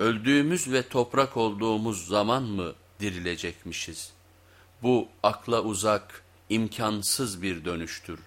öldüğümüz ve toprak olduğumuz zaman mı dirilecekmişiz? Bu akla uzak, imkansız bir dönüştür.